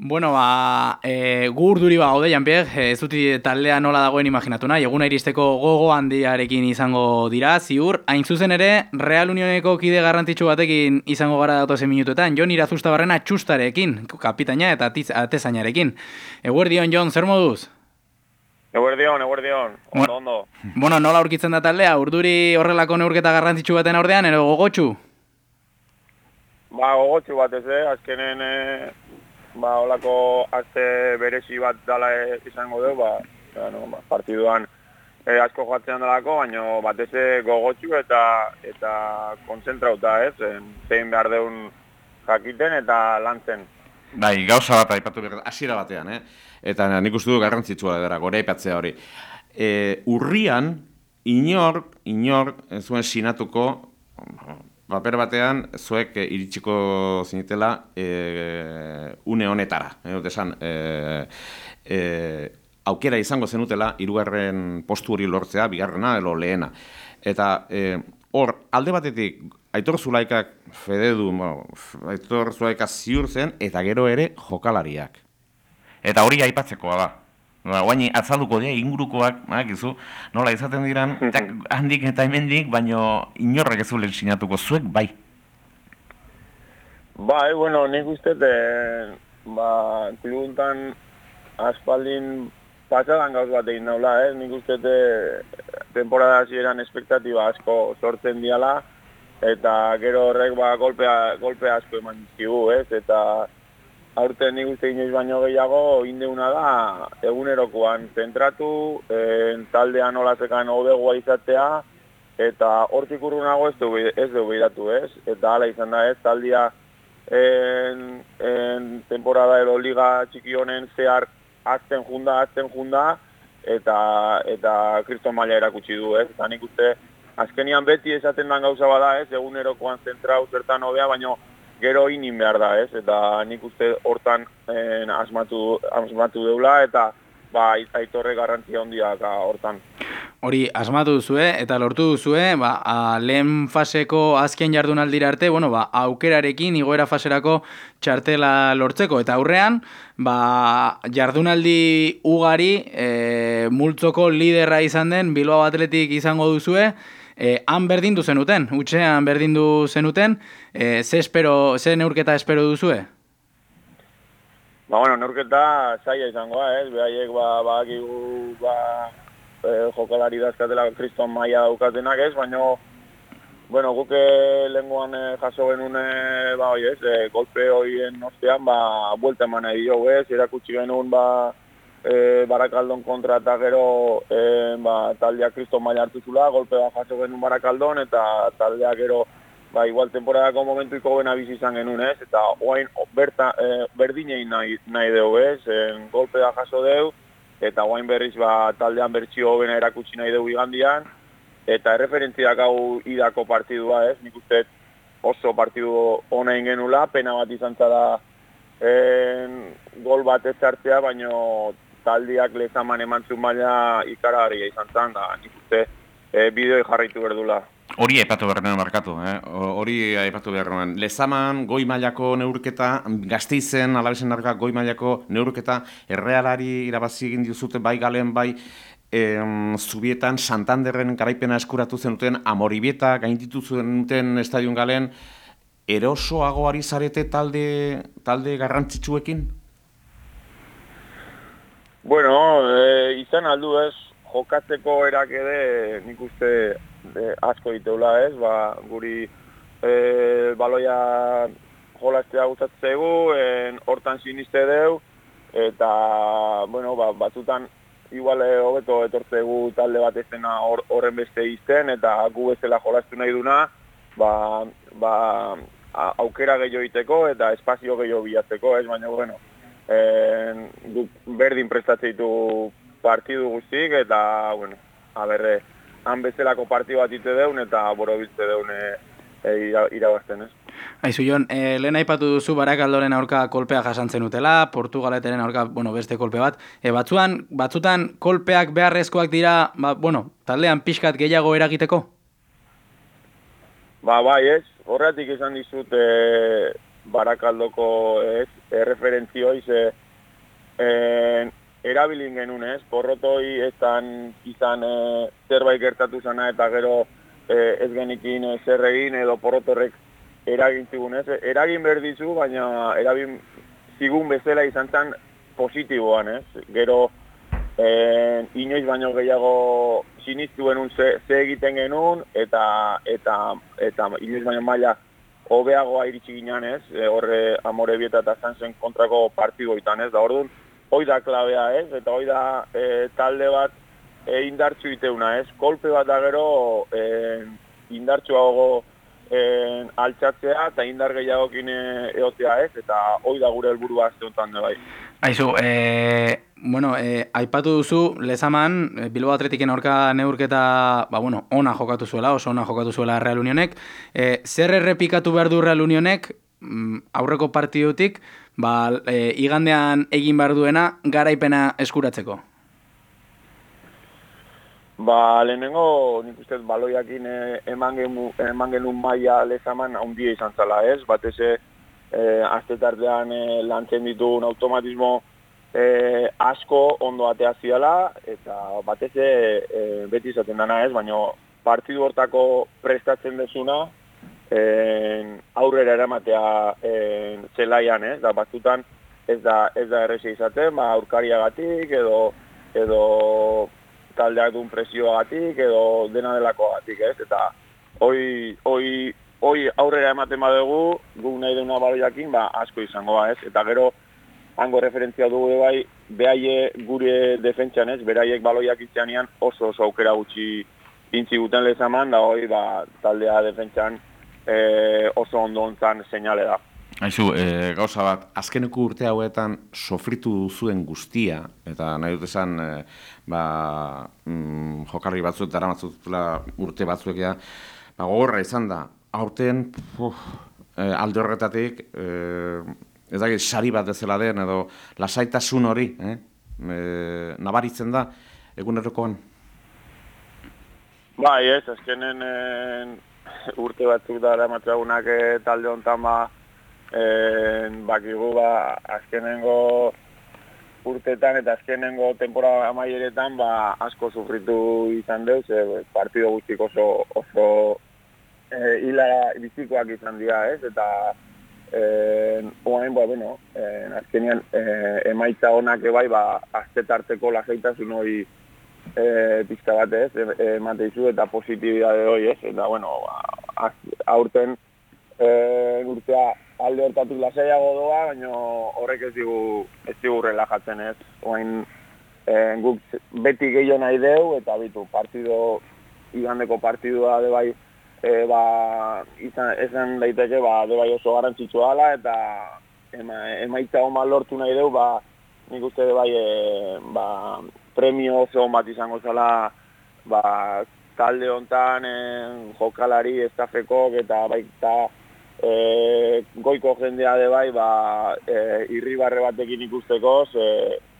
Bueno, ba, e, gu urduri ba, ode, Janpier, e, ez duti taldea nola dagoen imaginatu nahi, eguna iristeko gogo handiarekin izango dira, ziur, hain zuzen ere, Real Unioneko kide garrantzitsu batekin izango gara datozen minutuetan, Jon Irazusta barrena txustarekin, kapitaina eta atezainarekin. Eguerdion, Jon, zer moduz? Eguerdion, eguerdion, ondo, ondo. Bueno, nola aurkitzen da taldea, urduri horrelako neurketa garrantzitsu baten ordean, ero gogotxu? Ba, gogotxu bat ez, eh? azkenen... Eh ba, olako azte berezi bat dala izango du, ba, bueno, ba, partiduan e, asko joatzen dalako, baina batez gogotxu eta eta kontzentrauta, ez? Zein behar deun jakiten eta lantzen. Bai, gauza bat aipatu behar, hasiera batean, eh? Eta nik uste du garrantzitsua dara, gore aipatzea hori. E, urrian, inor, inor, zuen sinatuko, paper batean, zuek e, iritsiko zinitela e, une honetara. E, esan, e, e, aukera izango zenutela, irugarren postu hori lortzea, bigarrena, elo lehena. Eta hor, alde batetik, aitor zulaikak fededu, bueno, aitor zulaikak ziur zen, eta gero ere jokalariak. Eta hori aipatzekoa da. Ba, guaini azalduko dira ingurukoak, gizu, nola izaten diran, handik eta hemendik, baino inorrek ez zulen sinatuko zuek, bai. Bai, bueno, nik uste, de, ba, klubuntan aspaldin pasadan gauz bat egin naula, eh? nik uste, de, temporada zieran espektatiba asko sortzen diala, eta gero horrek ba, golpea, golpea asko eman dizkigu, ez? Eta, aurten nik uste inoiz baino gehiago indeuna da egunerokoan. Zentratu, en, taldean olazekan odegoa izatea, eta hortik urrunago ez du, ez du behiratu ez, eta hala izan da ez, taldia en, en temporada ero liga txiki honen zehar azten junda, azten junda, eta eta kriston maila erakutsi du ez, eta nik uste azkenian beti esaten dan gauza bada ez, egunerokoan zentrau zertan hobea, baino gero inin behar da, ez? Eta nik uste hortan en, asmatu, asmatu deula, eta ba, aitorre garrantzia hondiak hortan. Hori, asmatu duzue, eta lortu duzue, ba, a, lehen faseko azken jardunaldira arte, bueno, ba, aukerarekin igoera faserako txartela lortzeko, eta aurrean, ba, jardunaldi ugari, e, multzoko liderra izan den, Bilbao Atletik izango duzue, e, han berdindu zenuten, utxean berdindu zenuten, e, ze, espero, ze neurketa espero duzue? Ba, bueno, neurketa zaila izangoa, ez? Behaiek, ba, ba, gigu, ba, e, jokalari dazkatela kriston maia daukatenak, ez? Baina, bueno, guke lenguan e, jaso genuen, ba, oi, ez? E, golpe hoien ostean, ba, buelta eman edo, ez? Erakutsi genuen, ba, e, barakaldon kontra eta gero e, ba, taldea kriston maila hartu zula, golpe bat jaso genuen barakaldon eta taldea gero ba, igual temporadako momentuiko bena bizi izan genuen ez, eta oain berta, e, berdinei nahi, nahi dugu ez, en, golpe bat jaso deu, eta oain berriz ba, taldean bertxio hobena erakutsi nahi dugu igandian, eta erreferentziak hau idako partidua ez, nik uste oso partidu honein genula, pena bat izan zara en, gol bat ez hartzea, baino taldiak lezaman eman zuen baina ikaragarria izan zen, da nik uste e, bideoi jarraitu berdula. Hori aipatu behar markatu, eh? hori aipatu behar Lezaman, goi mailako neurketa, gazteizen, alabesen narka, goi mailako neurketa, errealari irabazi egin duzute bai galen, bai em, zubietan, Santanderren garaipena eskuratu zenuten, amoribieta, gainditu zenuten estadion galen, erosoago ari zarete talde, talde garrantzitsuekin? Bueno, e, izan aldu ez, jokatzeko erak ere nik uste e, asko diteula ez, ba, guri e, baloia jolaztea gustatzegu, hortan siniste deu, eta, bueno, ba, batzutan igual hobeto etortzegu talde bat ezena horren beste izten, eta gu bezala jolaztu nahi duna, ba, ba, aukera gehiago iteko eta espazio gehiago bilatzeko, ez, baina, bueno, en, berdin prestatzeitu partidu guztik, eta, bueno, aberre, han bezalako partidu bat ite deun, eta boro biltze deun e, e, irabazten, ez? Aizu, Jon, e, lehen aipatu duzu barakaldoren aurka kolpea jasantzen utela, Portugaleteren aurka, bueno, beste kolpe bat. E, batzuan, batzutan kolpeak beharrezkoak dira, ba, bueno, taldean pixkat gehiago eragiteko? Ba, bai, ez. Horretik izan dizut e, barakaldoko ez, erreferentzioi ze e, erabilin genuen ez, porrotoi ezan izan e, zerbait gertatu zana eta gero e, ez genikin e, zer egin edo porrotorrek eragin zigun ez. Eragin behar baina eragin zigun bezala izan zen positiboan ez. Gero e, inoiz baino gehiago siniztu genuen ze, ze egiten genuen eta, eta, eta inoiz baino maila hobeagoa iritsi ginen ez, e, horre amore bieta eta zantzen kontrako partigoitan ez, da orduan, hoi da klabea ez, eta hoi da e, talde bat e, indartxu iteuna ez, kolpe bat da gero e, indartxuago e, altxatzea eta indar gehiagokin eotea ez, eta hoi da gure helburua azte honetan bai. Aizu, e, bueno, e, aipatu duzu, lezaman, Bilbo Atletiken aurka neurketa, ba, bueno, ona jokatu zuela, oso ona jokatu zuela Real Unionek. E, zer errepikatu behar du Real Unionek, mm, aurreko partidutik, ba, e, igandean egin behar duena, garaipena eskuratzeko? Ba, lehenengo, nik uste, baloiakin eman, genu, eman genuen maia lezaman, handia izan zala, ez? Batez, e, azte tartean e, lantzen ditugun automatismo e, asko ondo atea ziala, eta batez e, beti izaten dana ez, baina partidu hortako prestatzen desuna e, aurrera eramatea e, zelaian ez, da batzutan ez da, ez da errexia izaten, ba, aurkariagatik edo, edo taldeak duen presioagatik edo dena delako gatik ez, eta hoi, hoi hoi aurrera ematen badugu, gu nahi duna baloiakin, ba, asko izango ba, ez? Eta gero, hango referentzia dugu bai, behaie gure defentsian ez, beraiek baloiak itzeanian oso oso aukera gutxi intzi guten lezaman, da hoi, ba, taldea defentsian e, oso ondo ontzan seinale da. Aizu, e, gauza bat, azkeneko urte hauetan sofritu zuen guztia, eta nahi dut esan, e, ba, mm, jokarri batzuet dara urte batzuek ba, gogorra izan da, aurten eh, alde horretatik eh, ez dakit sari bat ezela den edo lasaitasun hori eh, eh, nabaritzen da egunerokoan. Bai, ez, azkenen eh, urte batzuk da eramatzagunak eh, talde honetan ba eh, bakigu ba azkenengo urteetan eta azkenengo temporada amaieretan ba asko sufritu izan deuz, eh, partido guztik oso, oso eh ila bizikoak izan dira, ez? Eta eh orain ba bueno, eh azkenean eh emaitza onak ebai ba astetarteko lasaitasun hori eh pizka bat, ez? E, emate dizu eta positibitate hori, ez? Eta bueno, ba, aurten eh urtea alde hortatik lasaiago doa, baina horrek ez digu ez digu relajatzen, ez? Orain eh guk beti gehiago nahi deu eta bitu partido igandeko partidua de bai e, ba, izan, esan daiteke ba, de bai oso garantzitsua ala eta ema, emaitza oma lortu nahi deu, ba, nik uste de bai, e, ba, premio oso bat izango zela ba, talde hontan e, jokalari estafeko eta baita e, goiko jendea de bai, ba, e, irribarre batekin ikusteko, ze,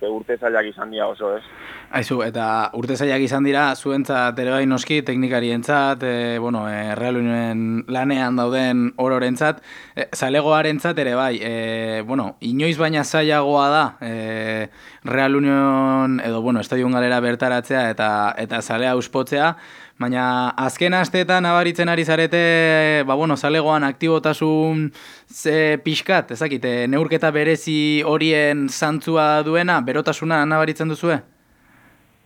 ze urte zailak izan dira oso, ez? Aizu, eta urte zailak izan dira, zuentzat ere bai noski, teknikarientzat, e, bueno, e, Real Unionen lanean dauden ororentzat, e, zalegoarentzat ere bai, e, bueno, inoiz baina zailagoa da, e, Real Union, edo, bueno, estadion galera bertaratzea eta eta zalea uspotzea, Baina azken asteetan nabaritzen ari zarete, ba bueno, zalegoan aktibotasun ze pixkat, ezakite, neurketa berezi horien zantzua duena, berotasuna nabaritzen duzue?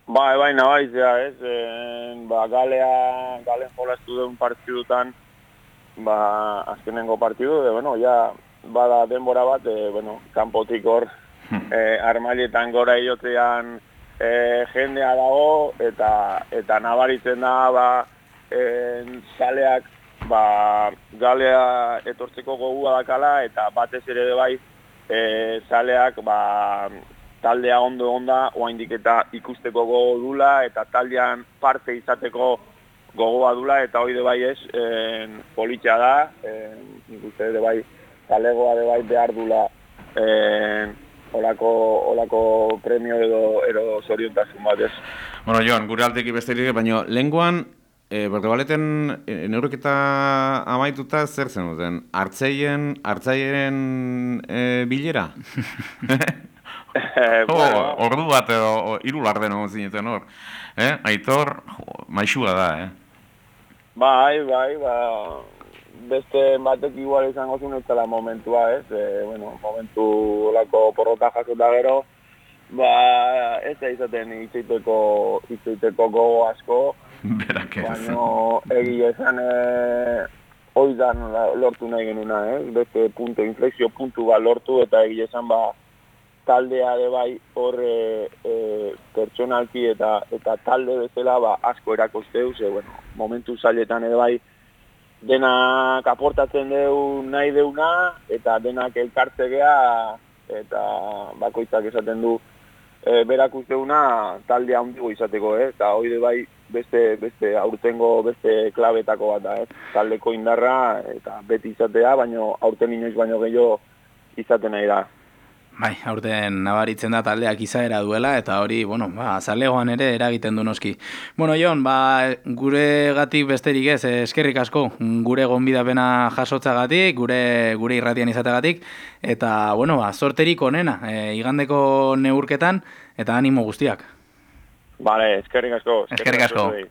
Ba, bai, nabaritzea, ez, e, ba, galea, galen jolaztu duen partidutan, ba, azkenengo partidu, de, bueno, ja, bada denbora bat, e, bueno, kanpotik hor, e, armailetan gora iotean, e, jendea dago eta eta nabaritzen da ba en saleak ba galea etortzeko gogua dakala eta batez ere bai e, saleak ba taldea ondo onda oraindik eta ikusteko gogo dula eta taldean parte izateko gogoa dula eta hori de bai ez en politxa da en ikuste de bai talegoa de bai behar dula en olako, olako premio edo ero zoriontasun bat ez. Bueno, Joan, gure alteki besterik, baina lenguan E, Berdebaleten e, neurketa amaituta zer zen duten? Artzeien, artzaien e, bilera? Eh, Oh, bueno, ordu bat edo o, hiru larden egon zineten hor. Eh? Aitor, jo, maixua da, eh? bai, bai, ba, beste batek igual izango zuen ez dela momentua, ez? E, bueno, momentu olako porrota jasota gero, ba, ez da izaten itzeiteko, itzeiteko gogo asko, Berak ez. baino egia esan e, oidan lortu nahi genuna, ez? Beste punto, inflexio puntu bat lortu eta egia esan ba, taldea ere bai hor e, e, pertsonalki eta eta talde bezala ba, asko erakosteu, ze bueno, momentu zailetan ere bai denak aportatzen deu nahi deuna eta denak elkartzegea eta bakoitzak esaten du e, berak usteuna talde handigo izateko, eh? eta hori bai beste, beste aurtengo beste klabetako bat da, eh? taldeko indarra eta beti izatea, baino aurten inoiz baino gehiago izaten nahi da. Bai, aurten nabaritzen da taldeak izaera duela, eta hori, bueno, ba, zalegoan ere eragiten du noski. Bueno, Jon, ba, gure gatik besterik ez, eskerrik asko, gure gonbidapena jasotzagatik, gure, gure irratian izategatik, eta, bueno, ba, sorterik onena, e, igandeko neurketan, eta animo guztiak. Vale, eskerrik asko. Eskerrik asko. zuei.